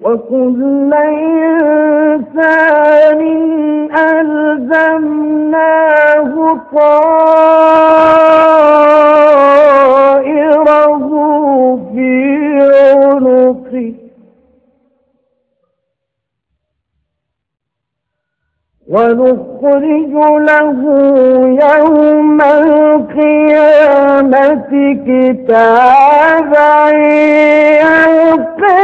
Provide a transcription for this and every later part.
وكل إنسان ألزمناه طائره في عنقه. ونخرج له يوم القيامة كتابا يلقيه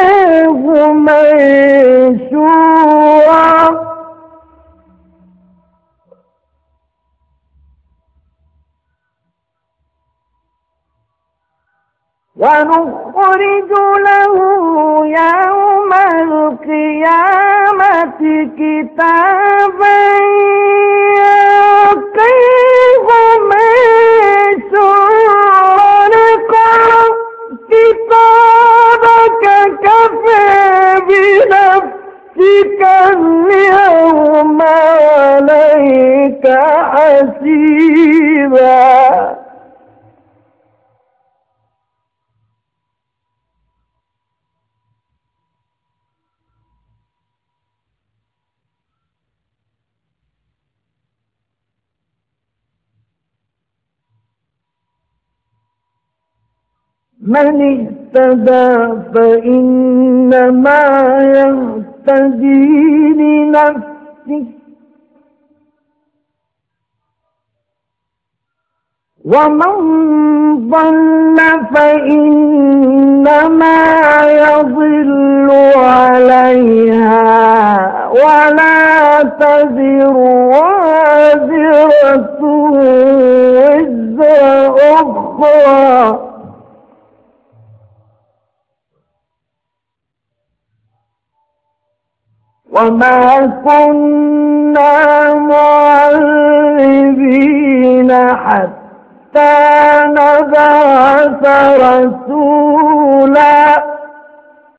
ونخرج له يوم القيامة كتابا عليك حسيبا. من اهتدى فإنما يهتدي لنفسه. ومن ضل فإنما يضل عليها ولا تزر وازرة وزر أخرى. وما كنا معذبين حتى نبعث رسولا